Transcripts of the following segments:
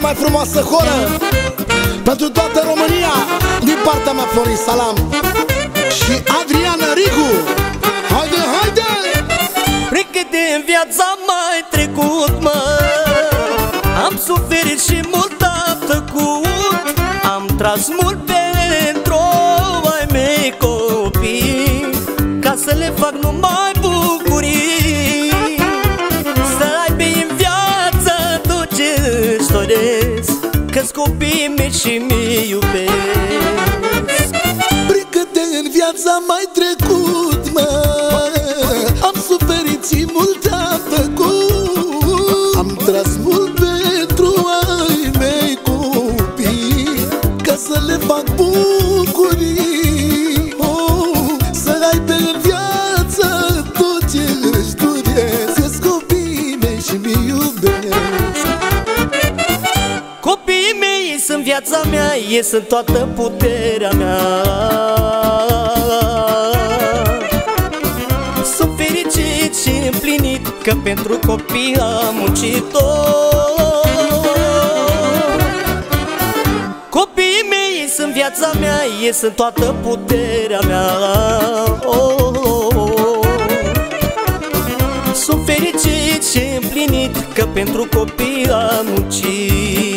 frumoasă horă Pentru toată România Din partea mea Florin Salam. Și Adriana Rigu Haide, haide! Pregăte în viața mai trecut, mă. Am suferit și mult am tăcut Am tras mult pentru ai mei copii. Ca să le fac numai copiii mei și mi iubesc. Pregăte în viața mai trecut, mă Am suferit și mult am făcut. Am tras mult pentru ai mei copii Ca să le fac bucurii sunt viața mea, ei sunt toată puterea mea. Sunt fericit și împlinit că pentru copii am muncit Copiii mei sunt viața mea, ei sunt toată puterea mea. Oh, oh, oh. Sunt fericit și împlinit Că pentru copii am muncit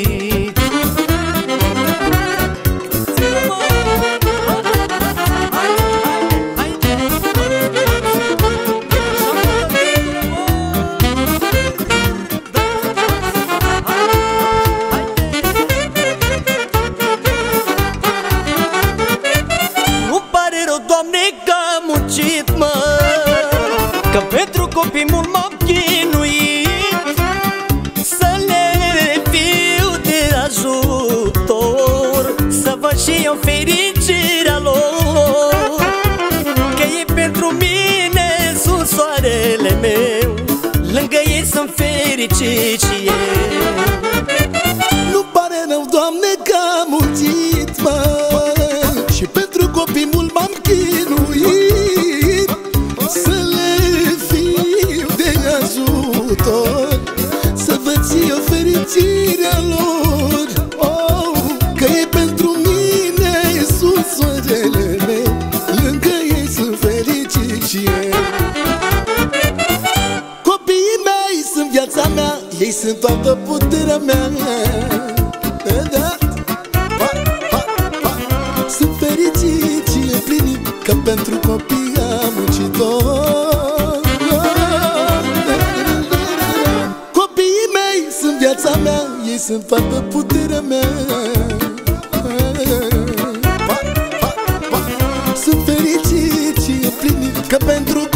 pare rău, Doamne, că am muncit, mă Că pentru copii mult m-am chinuit. Să le fiu de ajutor Să văd și eu fericirea lor. Că ei pentru mine sunt soarele meu Lângă ei sunt fericit și eu Ei sunt toată puterea mea da. Pa, pa, pa. Sunt fericit și împlinit Că pentru copii am muncit Copiii mei sunt viața mea Ei sunt toată puterea mea Pa, pa, pa. Sunt fericit și împlinit Că pentru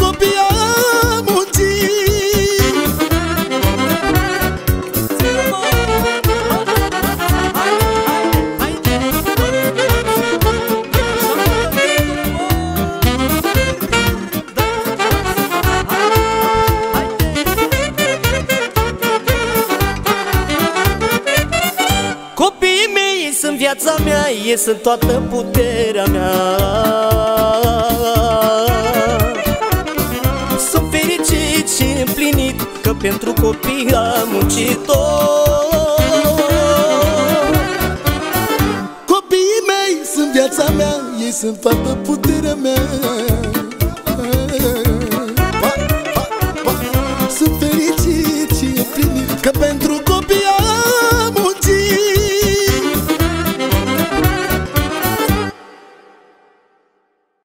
viața mea, ei sunt toată puterea mea. Sunt fericit și împlinit că pentru copii am muncit Copiii mei sunt viața mea Ei sunt toată puterea mea